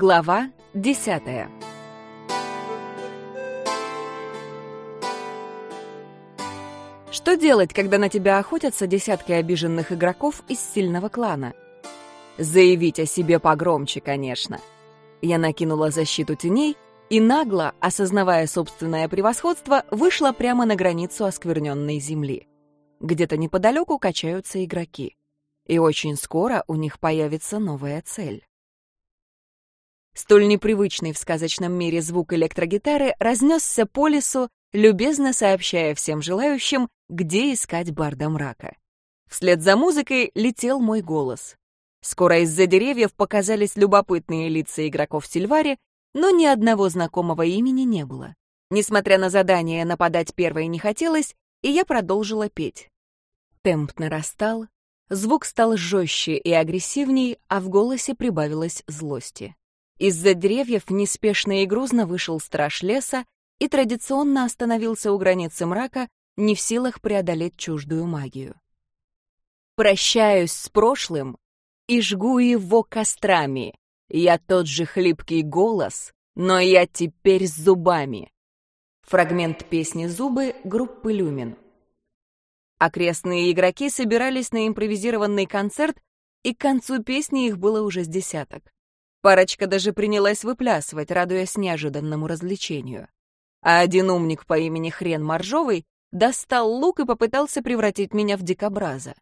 Глава десятая. Что делать, когда на тебя охотятся десятки обиженных игроков из сильного клана? Заявить о себе погромче, конечно. Я накинула защиту теней и нагло, осознавая собственное превосходство, вышла прямо на границу оскверненной земли. Где-то неподалеку качаются игроки. И очень скоро у них появится новая цель. Столь непривычный в сказочном мире звук электрогитары разнесся по лесу, любезно сообщая всем желающим, где искать барда мрака. Вслед за музыкой летел мой голос. Скоро из-за деревьев показались любопытные лица игроков Сильвари, но ни одного знакомого имени не было. Несмотря на задание нападать первой не хотелось, и я продолжила петь. Темп нарастал, звук стал жестче и агрессивней, а в голосе прибавилось злости. Из-за деревьев неспешно и грузно вышел страж леса и традиционно остановился у границы мрака, не в силах преодолеть чуждую магию. «Прощаюсь с прошлым и жгу его кострами. Я тот же хлипкий голос, но я теперь с зубами». Фрагмент песни «Зубы» группы «Люмин». Окрестные игроки собирались на импровизированный концерт, и к концу песни их было уже с десяток. Парочка даже принялась выплясывать, радуясь неожиданному развлечению. А один умник по имени Хрен Моржовый достал лук и попытался превратить меня в дикобраза.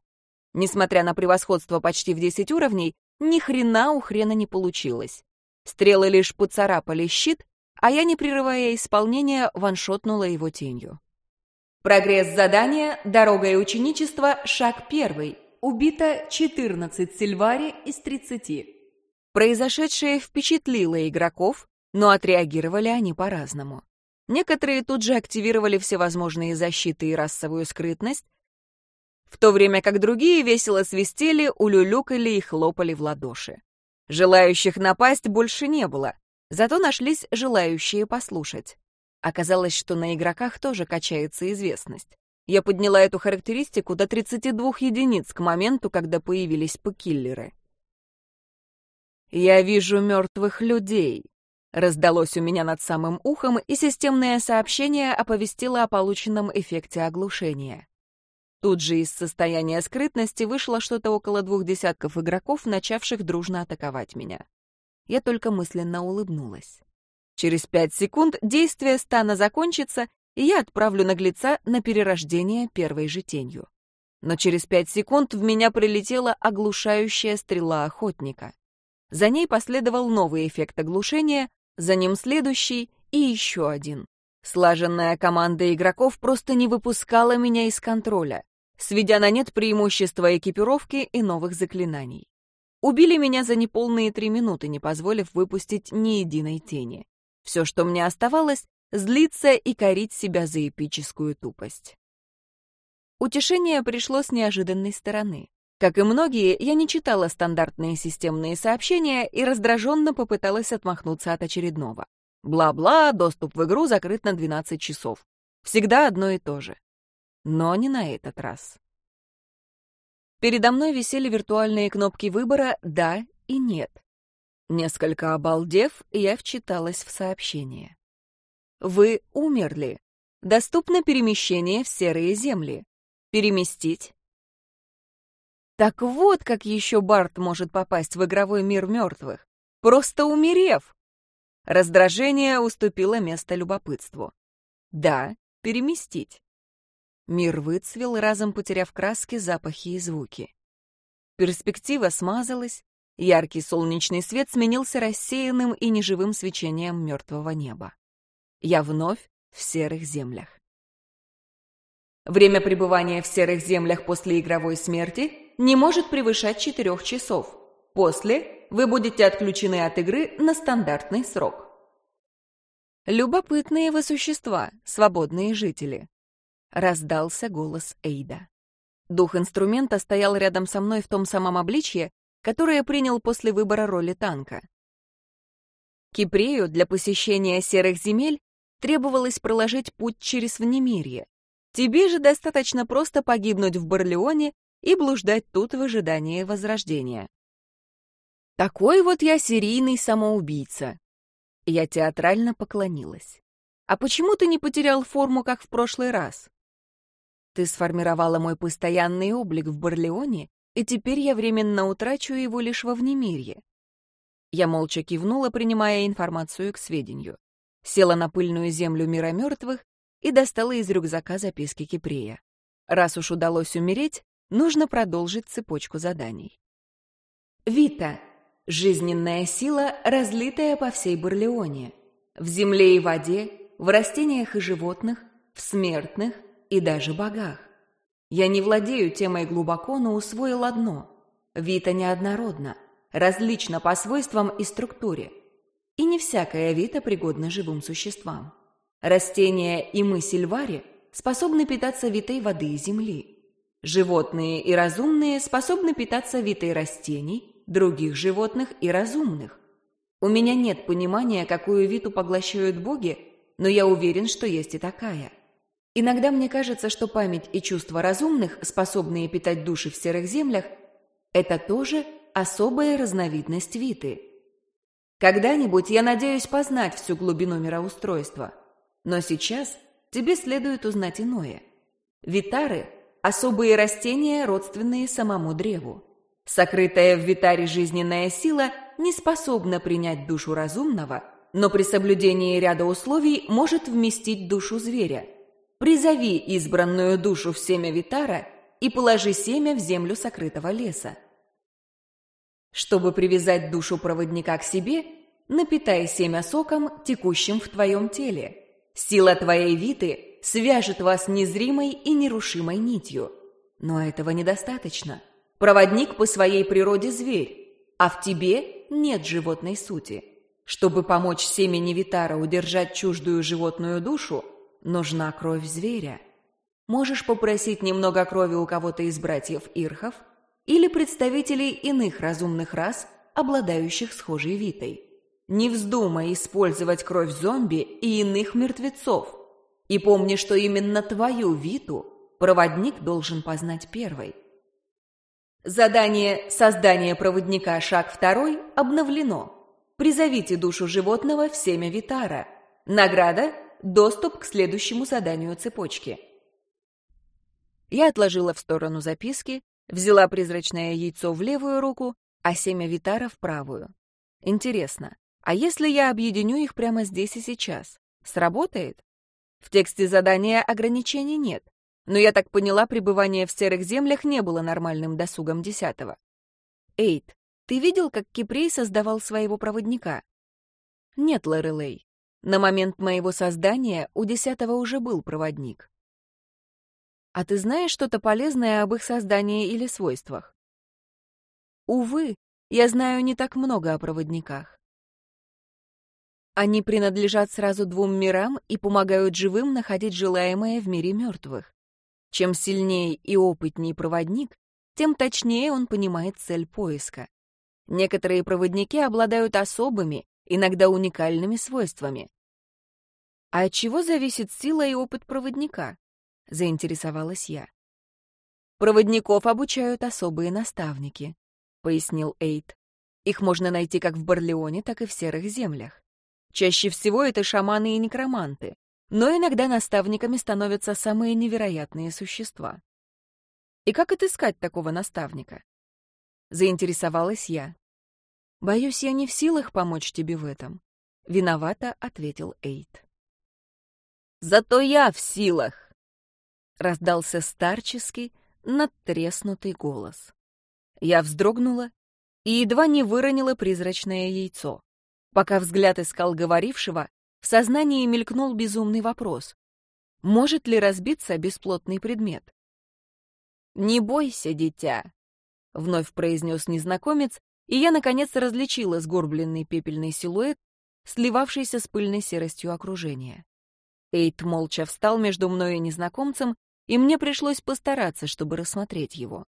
Несмотря на превосходство почти в 10 уровней, ни хрена у хрена не получилось. Стрелы лишь поцарапали щит, а я, не прерывая исполнения, ваншотнула его тенью. Прогресс задания «Дорога и ученичество. Шаг первый». Убито 14 сильвари из 30. Произошедшее впечатлило игроков, но отреагировали они по-разному. Некоторые тут же активировали всевозможные защиты и расовую скрытность, в то время как другие весело свистели, улюлюкали и хлопали в ладоши. Желающих напасть больше не было, зато нашлись желающие послушать. Оказалось, что на игроках тоже качается известность. Я подняла эту характеристику до 32 единиц к моменту, когда появились покиллеры. «Я вижу мертвых людей», — раздалось у меня над самым ухом, и системное сообщение оповестило о полученном эффекте оглушения. Тут же из состояния скрытности вышло что-то около двух десятков игроков, начавших дружно атаковать меня. Я только мысленно улыбнулась. Через пять секунд действие стана закончится, и я отправлю наглеца на перерождение первой же тенью. Но через пять секунд в меня прилетела оглушающая стрела охотника. За ней последовал новый эффект оглушения, за ним следующий и еще один. Слаженная команда игроков просто не выпускала меня из контроля, сведя на нет преимущества экипировки и новых заклинаний. Убили меня за неполные три минуты, не позволив выпустить ни единой тени. Все, что мне оставалось, злиться и корить себя за эпическую тупость. Утешение пришло с неожиданной стороны. Как и многие, я не читала стандартные системные сообщения и раздраженно попыталась отмахнуться от очередного. Бла-бла, доступ в игру закрыт на 12 часов. Всегда одно и то же. Но не на этот раз. Передо мной висели виртуальные кнопки выбора «да» и «нет». Несколько обалдев, я вчиталась в сообщение. «Вы умерли. Доступно перемещение в серые земли. Переместить так вот, как еще Барт может попасть в игровой мир мертвых. Просто умерев. Раздражение уступило место любопытству. Да, переместить. Мир выцвел, разом потеряв краски, запахи и звуки. Перспектива смазалась, яркий солнечный свет сменился рассеянным и неживым свечением мертвого неба. Я вновь в серых землях. Время пребывания в серых землях после игровой смерти не может превышать 4 часов. После вы будете отключены от игры на стандартный срок. «Любопытные вы существа, свободные жители», — раздался голос Эйда. Дух инструмента стоял рядом со мной в том самом обличье, которое принял после выбора роли танка. Кипрею для посещения серых земель требовалось проложить путь через Внемирье. Тебе же достаточно просто погибнуть в Барлеоне и блуждать тут в ожидании возрождения. Такой вот я серийный самоубийца. Я театрально поклонилась. А почему ты не потерял форму, как в прошлый раз? Ты сформировала мой постоянный облик в Барлеоне, и теперь я временно утрачу его лишь во внемирье. Я молча кивнула, принимая информацию к сведению. Села на пыльную землю мира мертвых и достала из рюкзака записки Кипрея. Раз уж удалось умереть, нужно продолжить цепочку заданий. Вита. Жизненная сила, разлитая по всей Барлеоне. В земле и воде, в растениях и животных, в смертных и даже богах. Я не владею темой глубоко, но усвоил одно. Вита неоднородна, различна по свойствам и структуре. И не всякая вита пригодна живым существам. Растения и мы, сильвари, способны питаться витой воды и земли. Животные и разумные способны питаться витой растений, других животных и разумных. У меня нет понимания, какую виту поглощают боги, но я уверен, что есть и такая. Иногда мне кажется, что память и чувства разумных, способные питать души в серых землях, это тоже особая разновидность виты. Когда-нибудь я надеюсь познать всю глубину мироустройства, но сейчас тебе следует узнать иное. Витары – особые растения, родственные самому древу. Сокрытая в витаре жизненная сила не способна принять душу разумного – но при соблюдении ряда условий может вместить душу зверя. Призови избранную душу в семя Витара и положи семя в землю сокрытого леса. Чтобы привязать душу проводника к себе, напитай семя соком, текущим в твоем теле. Сила твоей Виты свяжет вас незримой и нерушимой нитью. Но этого недостаточно. Проводник по своей природе зверь, а в тебе нет животной сути. Чтобы помочь семени Витара удержать чуждую животную душу, нужна кровь зверя. Можешь попросить немного крови у кого-то из братьев Ирхов или представителей иных разумных рас, обладающих схожей витой. Не вздумай использовать кровь зомби и иных мертвецов. И помни, что именно твою виту проводник должен познать первой. Задание «Создание проводника. Шаг второй» обновлено. Призовите душу животного в семя Витара. Награда – доступ к следующему заданию цепочки. Я отложила в сторону записки, взяла призрачное яйцо в левую руку, а семя Витара в правую. Интересно, а если я объединю их прямо здесь и сейчас? Сработает? В тексте задания ограничений нет, но я так поняла, пребывание в серых землях не было нормальным досугом десятого. Эйт, ты видел, как Кипрей создавал своего проводника? Нет, Лорелей. На момент моего создания у десятого уже был проводник. А ты знаешь что-то полезное об их создании или свойствах? Увы, я знаю не так много о проводниках. Они принадлежат сразу двум мирам и помогают живым находить желаемое в мире мертвых. Чем сильнее и опытнее проводник, тем точнее он понимает цель поиска. Некоторые проводники обладают особыми, иногда уникальными свойствами. А от чего зависит сила и опыт проводника? Заинтересовалась я. Проводников обучают особые наставники, пояснил Эйт. Их можно найти как в Барлеоне, так и в серых землях. Чаще всего это шаманы и некроманты, но иногда наставниками становятся самые невероятные существа. И как отыскать такого наставника? Заинтересовалась я. «Боюсь, я не в силах помочь тебе в этом», — виновато ответил Эйт. «Зато я в силах!» — раздался старческий, надтреснутый голос. Я вздрогнула и едва не выронила призрачное яйцо. Пока взгляд искал говорившего, в сознании мелькнул безумный вопрос. Может ли разбиться бесплотный предмет? «Не бойся, дитя», вновь произнес незнакомец, и я, наконец, различила сгорбленный пепельный силуэт, сливавшийся с пыльной серостью окружения. Эйт молча встал между мной и незнакомцем, и мне пришлось постараться, чтобы рассмотреть его.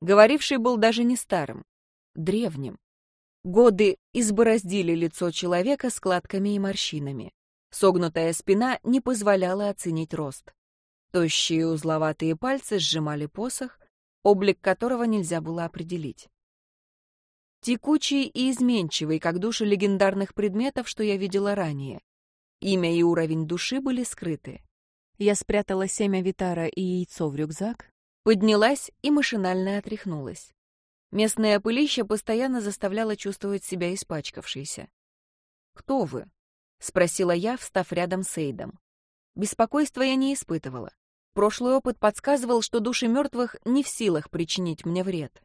Говоривший был даже не старым, древним. Годы избороздили лицо человека складками и морщинами. Согнутая спина не позволяла оценить рост. Тощие узловатые пальцы сжимали посох, облик которого нельзя было определить. текучий и изменчивый, как души легендарных предметов, что я видела ранее. Имя и уровень души были скрыты. Я спрятала семя Витара и яйцо в рюкзак, поднялась и машинально отряхнулась. Местное пылище постоянно заставляло чувствовать себя испачкавшейся. «Кто вы?» — спросила я, встав рядом с Эйдом. Беспокойства я не испытывала. Прошлый опыт подсказывал, что души мертвых не в силах причинить мне вред.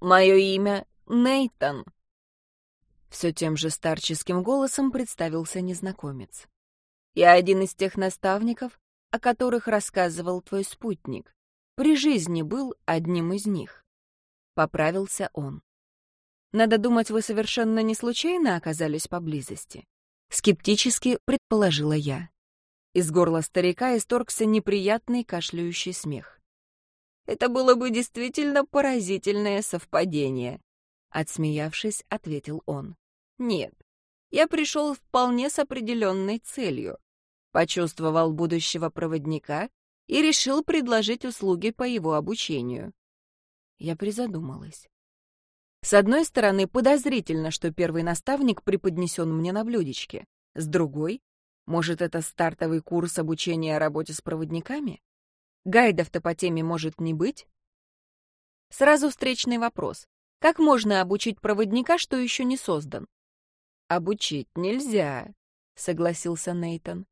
«Мое имя Нейтан», все тем же старческим голосом представился незнакомец. «Я один из тех наставников, о которых рассказывал твой спутник. При жизни был одним из них». Поправился он. «Надо думать, вы совершенно не случайно оказались поблизости?» Скептически предположила я. Из горла старика исторгся неприятный кашляющий смех. «Это было бы действительно поразительное совпадение», — отсмеявшись, ответил он. Нет, я пришел вполне с определенной целью. Почувствовал будущего проводника и решил предложить услуги по его обучению. Я призадумалась. С одной стороны, подозрительно, что первый наставник преподнесен мне на блюдечке. С другой, может, это стартовый курс обучения работе с проводниками? Гайдов-то по теме может не быть? Сразу встречный вопрос. Как можно обучить проводника, что еще не создан? обучить нельзя», — согласился Нейтон.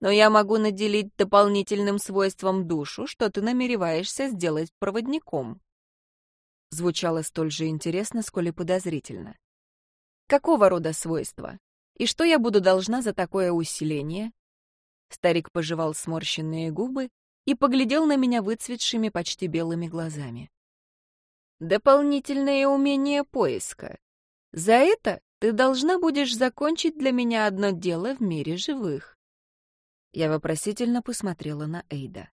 «Но я могу наделить дополнительным свойством душу, что ты намереваешься сделать проводником». Звучало столь же интересно, сколь и подозрительно. «Какого рода свойства? И что я буду должна за такое усиление?» Старик пожевал сморщенные губы и поглядел на меня выцветшими почти белыми глазами. «Дополнительное умение поиска. За это ты должна будешь закончить для меня одно дело в мире живых». Я вопросительно посмотрела на Эйда.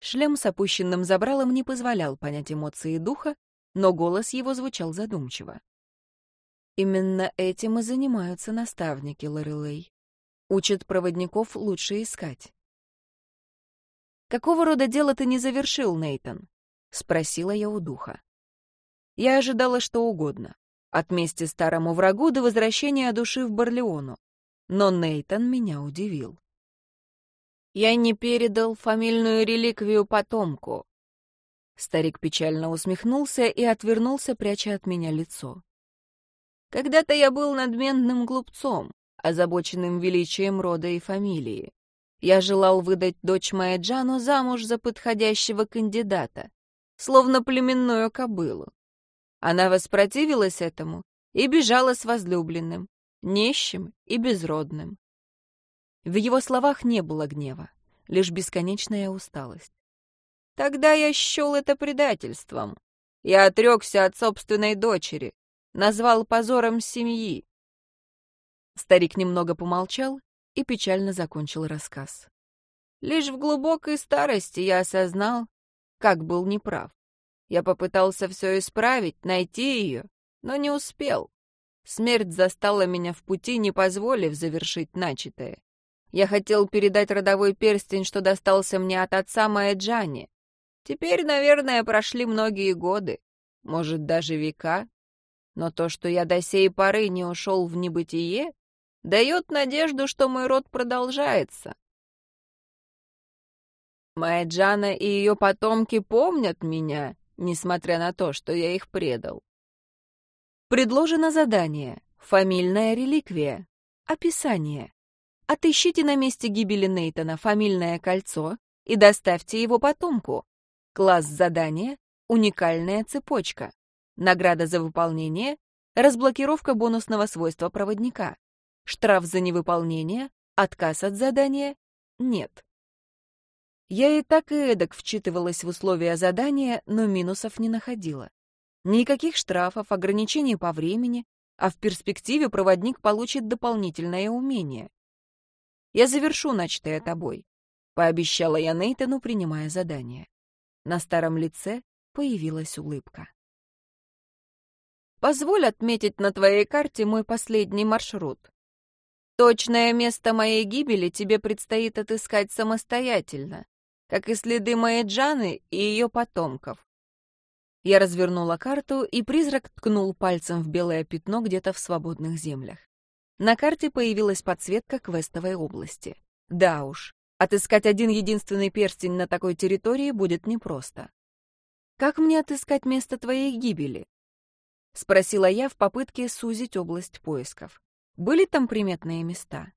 Шлем с опущенным забралом не позволял понять эмоции духа, но голос его звучал задумчиво. Именно этим и занимаются наставники Лорелей. Учат проводников лучше искать. «Какого рода дело ты не завершил, Нейтон?» — спросила я у духа. Я ожидала что угодно. От мести старому врагу до возвращения души в Барлеону. Но Нейтан меня удивил. «Я не передал фамильную реликвию потомку». Старик печально усмехнулся и отвернулся, пряча от меня лицо. «Когда-то я был надменным глупцом, озабоченным величием рода и фамилии. Я желал выдать дочь Майджану замуж за подходящего кандидата, словно племенную кобылу. Она воспротивилась этому и бежала с возлюбленным, нищим и безродным. В его словах не было гнева, лишь бесконечная усталость. Тогда я счел это предательством. Я отрекся от собственной дочери, назвал позором семьи. Старик немного помолчал и печально закончил рассказ. Лишь в глубокой старости я осознал, как был неправ. Я попытался все исправить, найти ее, но не успел. Смерть застала меня в пути, не позволив завершить начатое. Я хотел передать родовой перстень, что достался мне от отца Майджани. Теперь, наверное, прошли многие годы, может, даже века. Но то, что я до сей поры не ушел в небытие, дает надежду, что мой род продолжается. Майджана и ее потомки помнят меня несмотря на то, что я их предал. Предложено задание. Фамильная реликвия. Описание. Отыщите на месте гибели Нейтона фамильное кольцо и доставьте его потомку. Класс задания — уникальная цепочка. Награда за выполнение — разблокировка бонусного свойства проводника. Штраф за невыполнение, отказ от задания — нет. Я и так и эдак вчитывалась в условия задания, но минусов не находила. Никаких штрафов, ограничений по времени, а в перспективе проводник получит дополнительное умение. «Я завершу начатое тобой», — пообещала я Нейтану, принимая задание. На старом лице появилась улыбка. «Позволь отметить на твоей карте мой последний маршрут. Точное место моей гибели тебе предстоит отыскать самостоятельно как и следы Майджаны и ее потомков. Я развернула карту, и призрак ткнул пальцем в белое пятно где-то в свободных землях. На карте появилась подсветка квестовой области. Да уж, отыскать один единственный перстень на такой территории будет непросто. «Как мне отыскать место твоей гибели?» — спросила я в попытке сузить область поисков. Были там приметные места?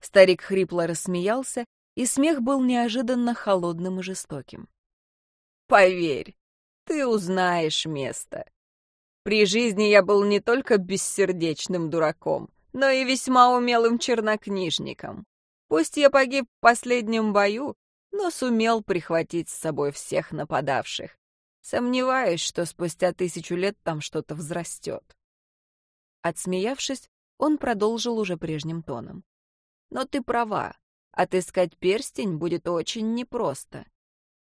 Старик хрипло рассмеялся, и смех был неожиданно холодным и жестоким. «Поверь, ты узнаешь место. При жизни я был не только бессердечным дураком, но и весьма умелым чернокнижником. Пусть я погиб в последнем бою, но сумел прихватить с собой всех нападавших. Сомневаюсь, что спустя тысячу лет там что-то взрастет. Отсмеявшись, он продолжил уже прежним тоном. Но ты права, отыскать перстень будет очень непросто.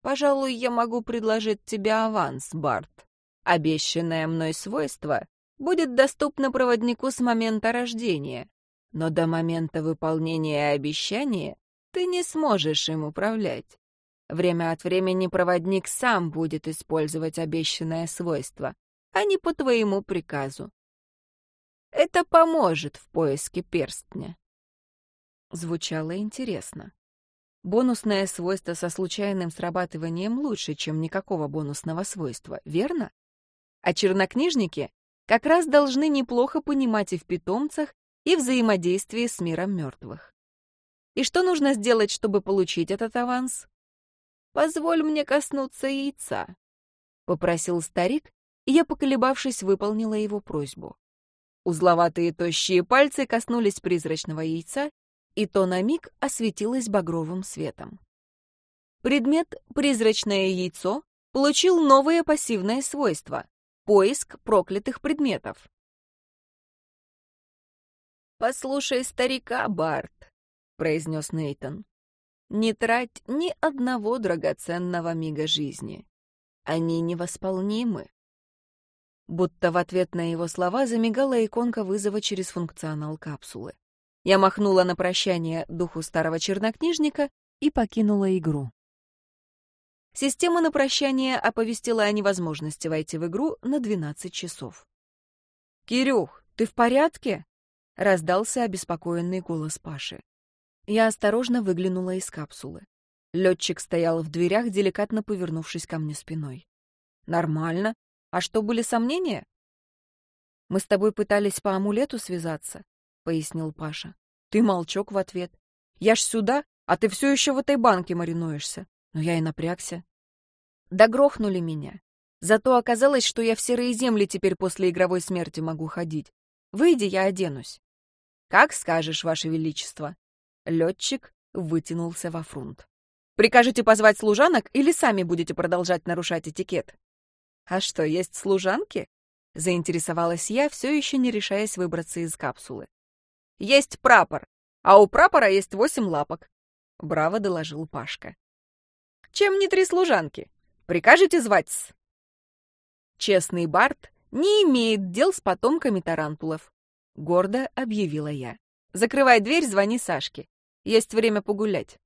Пожалуй, я могу предложить тебе аванс, Барт. Обещанное мной свойство будет доступно проводнику с момента рождения, но до момента выполнения обещания ты не сможешь им управлять. Время от времени проводник сам будет использовать обещанное свойство, а не по твоему приказу. Это поможет в поиске перстня. Звучало интересно. Бонусное свойство со случайным срабатыванием лучше, чем никакого бонусного свойства, верно? А чернокнижники как раз должны неплохо понимать и в питомцах, и взаимодействии с миром мертвых. И что нужно сделать, чтобы получить этот аванс? «Позволь мне коснуться яйца», — попросил старик, и я, поколебавшись, выполнила его просьбу. Узловатые тощие пальцы коснулись призрачного яйца, и то на миг осветилось багровым светом. Предмет «призрачное яйцо» получил новое пассивное свойство — поиск проклятых предметов. «Послушай старика, Барт», — произнес Нейтон. «Не трать ни одного драгоценного мига жизни. Они невосполнимы. Будто в ответ на его слова замигала иконка вызова через функционал капсулы. Я махнула на прощание духу старого чернокнижника и покинула игру. Система на прощание оповестила о невозможности войти в игру на 12 часов. «Кирюх, ты в порядке?» — раздался обеспокоенный голос Паши. Я осторожно выглянула из капсулы. Летчик стоял в дверях, деликатно повернувшись ко мне спиной. «Нормально. А что, были сомнения? Мы с тобой пытались по амулету связаться, пояснил Паша. Ты молчок в ответ. Я ж сюда, а ты все еще в этой банке маринуешься. Но я и напрягся. Да грохнули меня. Зато оказалось, что я в серые земли теперь после игровой смерти могу ходить. Выйди, я оденусь. Как скажешь, Ваше Величество. Летчик вытянулся во фрунт. Прикажете позвать служанок или сами будете продолжать нарушать этикет? «А что, есть служанки?» — заинтересовалась я, все еще не решаясь выбраться из капсулы. «Есть прапор, а у прапора есть восемь лапок», — браво доложил Пашка. «Чем не три служанки? Прикажете звать-с?» «Честный Барт не имеет дел с потомками тарантулов», — гордо объявила я. «Закрывай дверь, звони Сашке. Есть время погулять».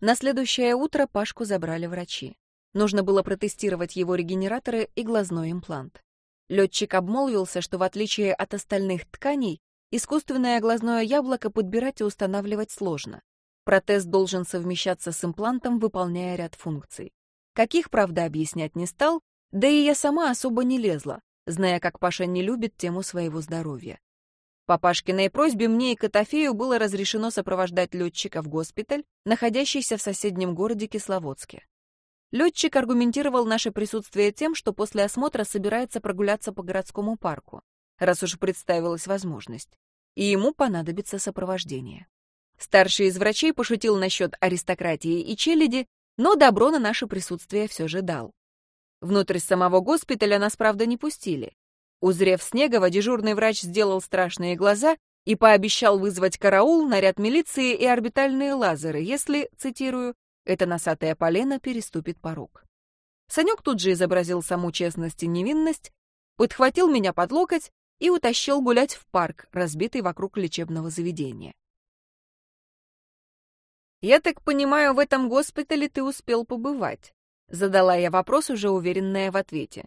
На следующее утро Пашку забрали врачи. Нужно было протестировать его регенераторы и глазной имплант. Летчик обмолвился, что в отличие от остальных тканей, искусственное глазное яблоко подбирать и устанавливать сложно. Протез должен совмещаться с имплантом, выполняя ряд функций. Каких, правда, объяснять не стал, да и я сама особо не лезла, зная, как Паша не любит тему своего здоровья. По Пашкиной просьбе мне и Котофею было разрешено сопровождать летчика в госпиталь, находящийся в соседнем городе Кисловодске. Летчик аргументировал наше присутствие тем, что после осмотра собирается прогуляться по городскому парку, раз уж представилась возможность, и ему понадобится сопровождение. Старший из врачей пошутил насчет аристократии и челяди, но добро на наше присутствие все же дал. Внутрь самого госпиталя нас, правда, не пустили. Узрев Снегова, дежурный врач сделал страшные глаза и пообещал вызвать караул, наряд милиции и орбитальные лазеры, если, цитирую, «эта носатая полена переступит порог». Санек тут же изобразил саму честность и невинность, подхватил меня под локоть и утащил гулять в парк, разбитый вокруг лечебного заведения. «Я так понимаю, в этом госпитале ты успел побывать?» Задала я вопрос, уже уверенная в ответе.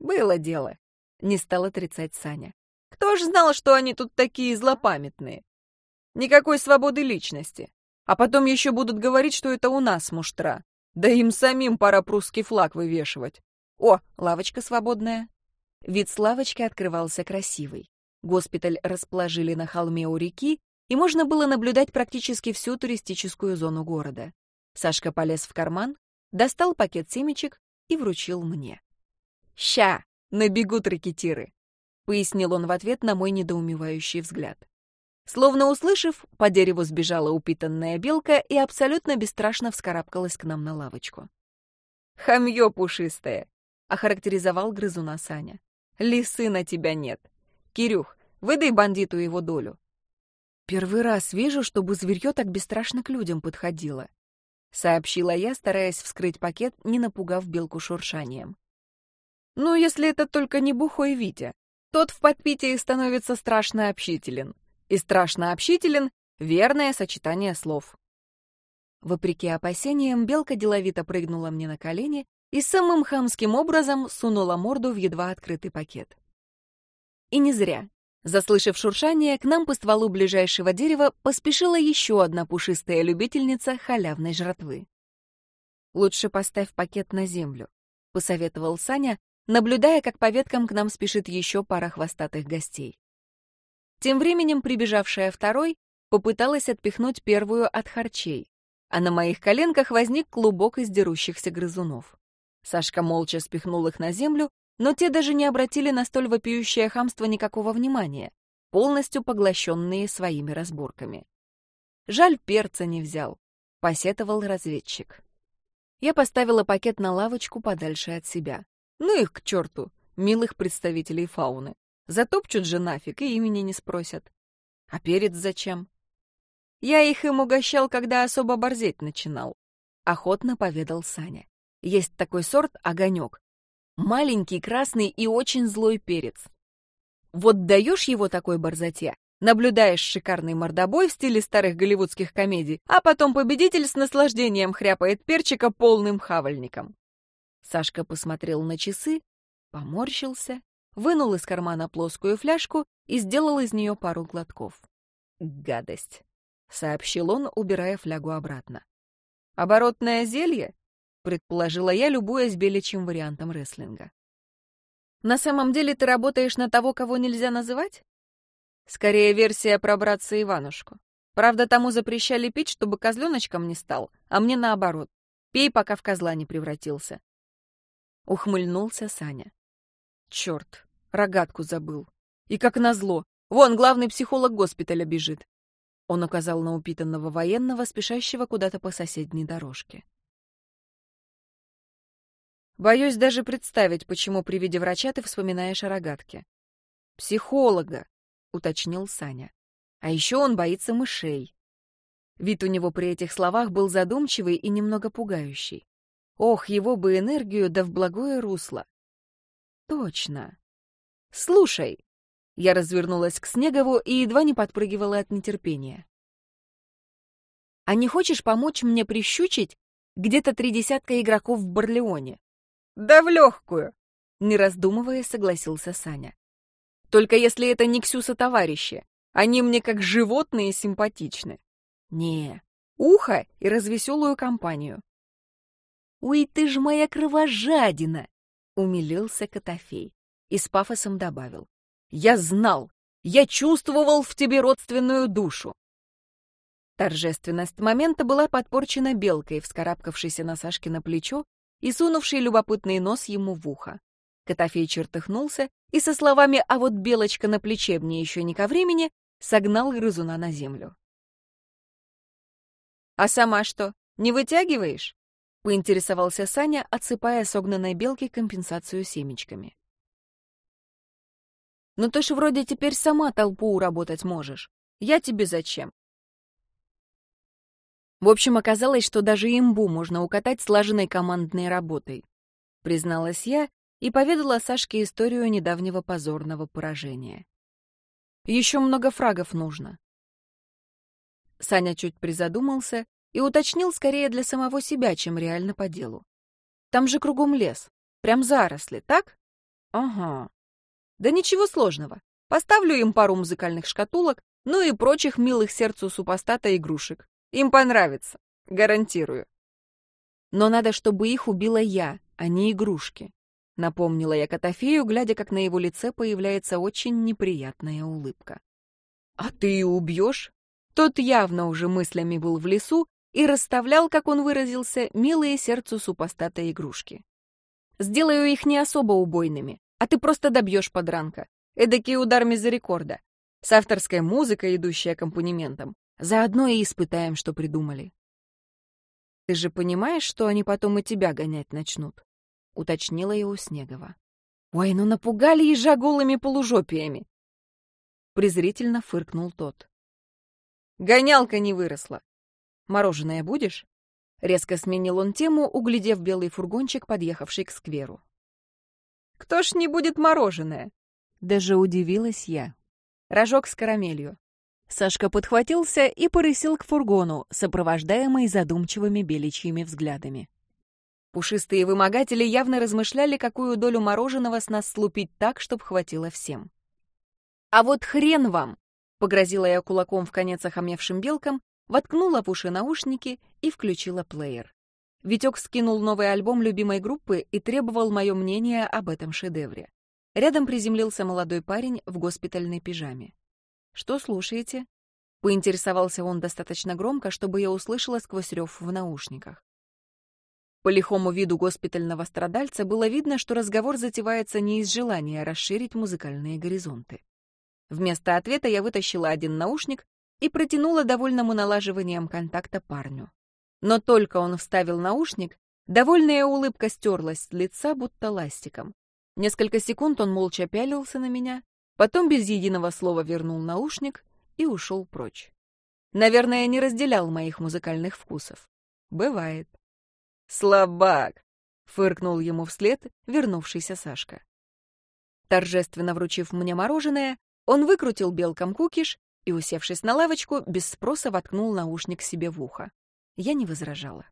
«Было дело», — не стал отрицать Саня. «Кто ж знал, что они тут такие злопамятные? Никакой свободы личности. А потом еще будут говорить, что это у нас муштра. Да им самим пора прусский флаг вывешивать. О, лавочка свободная». Вид с лавочки открывался красивый. Госпиталь расположили на холме у реки, и можно было наблюдать практически всю туристическую зону города. Сашка полез в карман, достал пакет семечек и вручил мне. «Ща! Набегут ракетиры!» — пояснил он в ответ на мой недоумевающий взгляд. Словно услышав, по дереву сбежала упитанная белка и абсолютно бесстрашно вскарабкалась к нам на лавочку. «Хамьё пушистое!» — охарактеризовал грызуна Саня. «Лисы на тебя нет. Кирюх, выдай бандиту его долю. «Первый раз вижу, чтобы зверье так бесстрашно к людям подходило», — сообщила я, стараясь вскрыть пакет, не напугав белку шуршанием. «Ну, если это только не бухой Витя. Тот в подпитии становится страшно общителен. И страшно общителен — верное сочетание слов». Вопреки опасениям, белка деловито прыгнула мне на колени и самым хамским образом сунула морду в едва открытый пакет. И не зря. Заслышав шуршание, к нам по стволу ближайшего дерева поспешила еще одна пушистая любительница халявной жратвы. «Лучше поставь пакет на землю», — посоветовал Саня, наблюдая, как по веткам к нам спешит еще пара хвостатых гостей. Тем временем прибежавшая второй попыталась отпихнуть первую от харчей, а на моих коленках возник клубок из дерущихся грызунов. Сашка молча спихнул их на землю но те даже не обратили на столь вопиющее хамство никакого внимания, полностью поглощенные своими разборками. Жаль, перца не взял, посетовал разведчик. Я поставила пакет на лавочку подальше от себя. Ну их к черту, милых представителей фауны. Затопчут же нафиг и имени не спросят. А перец зачем? Я их им угощал, когда особо борзеть начинал. Охотно поведал Саня. Есть такой сорт огонек, Маленький, красный и очень злой перец. Вот даешь его такой борзоте, наблюдаешь шикарный мордобой в стиле старых голливудских комедий, а потом победитель с наслаждением хряпает перчика полным хавальником. Сашка посмотрел на часы, поморщился, вынул из кармана плоскую фляжку и сделал из нее пару глотков. «Гадость», — сообщил он, убирая флягу обратно. «Оборотное зелье?» Предположила я, любуясь беличьим вариантом рестлинга. На самом деле ты работаешь на того, кого нельзя называть? Скорее версия про братца Иванушку. Правда, тому запрещали пить, чтобы козленочком не стал, а мне наоборот. Пей, пока в козла не превратился. Ухмыльнулся Саня. Черт, рогатку забыл. И как назло, вон главный психолог госпиталя бежит. Он указал на упитанного военного, спешащего куда-то по соседней дорожке. Боюсь даже представить, почему при виде врача ты вспоминаешь о рогатке. Психолога, уточнил Саня. А еще он боится мышей. Вид у него при этих словах был задумчивый и немного пугающий. Ох, его бы энергию да в благое русло. Точно. Слушай, я развернулась к Снегову и едва не подпрыгивала от нетерпения. А не хочешь помочь мне прищучить где-то три десятка игроков в Барлеоне? «Да в легкую!» — не раздумывая, согласился Саня. «Только если это не Ксюса-товарищи. Они мне как животные симпатичны. Не, ухо и развеселую компанию». «Ой, ты ж моя кровожадина!» — умилился Котофей и с пафосом добавил. «Я знал! Я чувствовал в тебе родственную душу!» Торжественность момента была подпорчена белкой, вскарабкавшейся на Сашкино плечо и сунувший любопытный нос ему в ухо. Котофей чертыхнулся и со словами «А вот белочка на плече мне еще не ко времени» согнал грызуна на землю. «А сама что, не вытягиваешь?» — поинтересовался Саня, отсыпая согнанной белке компенсацию семечками. «Ну ты ж вроде теперь сама толпу уработать можешь. Я тебе зачем? В общем, оказалось, что даже имбу можно укатать слаженной командной работой. Призналась я и поведала Сашке историю недавнего позорного поражения. Еще много фрагов нужно. Саня чуть призадумался и уточнил скорее для самого себя, чем реально по делу. Там же кругом лес. Прям заросли, так? Ага. Да ничего сложного. Поставлю им пару музыкальных шкатулок, ну и прочих милых сердцу супостата игрушек. Им понравится. Гарантирую. Но надо, чтобы их убила я, а не игрушки. Напомнила я Котофею, глядя, как на его лице появляется очень неприятная улыбка. «А ты убьешь?» Тот явно уже мыслями был в лесу и расставлял, как он выразился, милые сердцу супостата игрушки. «Сделаю их не особо убойными, а ты просто добьешь подранка. Эдакий удар мизерикорда. С авторской музыкой, идущей аккомпанементом. Заодно и испытаем, что придумали». «Ты же понимаешь, что они потом и тебя гонять начнут?» — уточнила я у Снегова. «Ой, ну напугали ежа голыми полужопиями!» Презрительно фыркнул тот. «Гонялка не выросла. Мороженое будешь?» Резко сменил он тему, углядев белый фургончик, подъехавший к скверу. «Кто ж не будет мороженое?» Даже удивилась я. Рожок с карамелью. Сашка подхватился и порысил к фургону, сопровождаемый задумчивыми беличьими взглядами. Пушистые вымогатели явно размышляли, какую долю мороженого с нас слупить так, чтоб хватило всем. «А вот хрен вам!» — погрозила я кулаком в конец охамевшим белкам, воткнула в уши наушники и включила плеер. Витек скинул новый альбом любимой группы и требовал мое мнение об этом шедевре. Рядом приземлился молодой парень в госпитальной пижаме. «Что слушаете?» Поинтересовался он достаточно громко, чтобы я услышала сквозь рев в наушниках. По лихому виду госпитального страдальца было видно, что разговор затевается не из желания расширить музыкальные горизонты. Вместо ответа я вытащила один наушник и протянула довольному налаживанием контакта парню. Но только он вставил наушник, довольная улыбка стерлась с лица, будто ластиком. Несколько секунд он молча пялился на меня, потом без единого слова вернул наушник и ушел прочь. Наверное, не разделял моих музыкальных вкусов. Бывает. «Слабак!» — фыркнул ему вслед вернувшийся Сашка. Торжественно вручив мне мороженое, он выкрутил белком кукиш и, усевшись на лавочку, без спроса воткнул наушник себе в ухо. Я не возражала.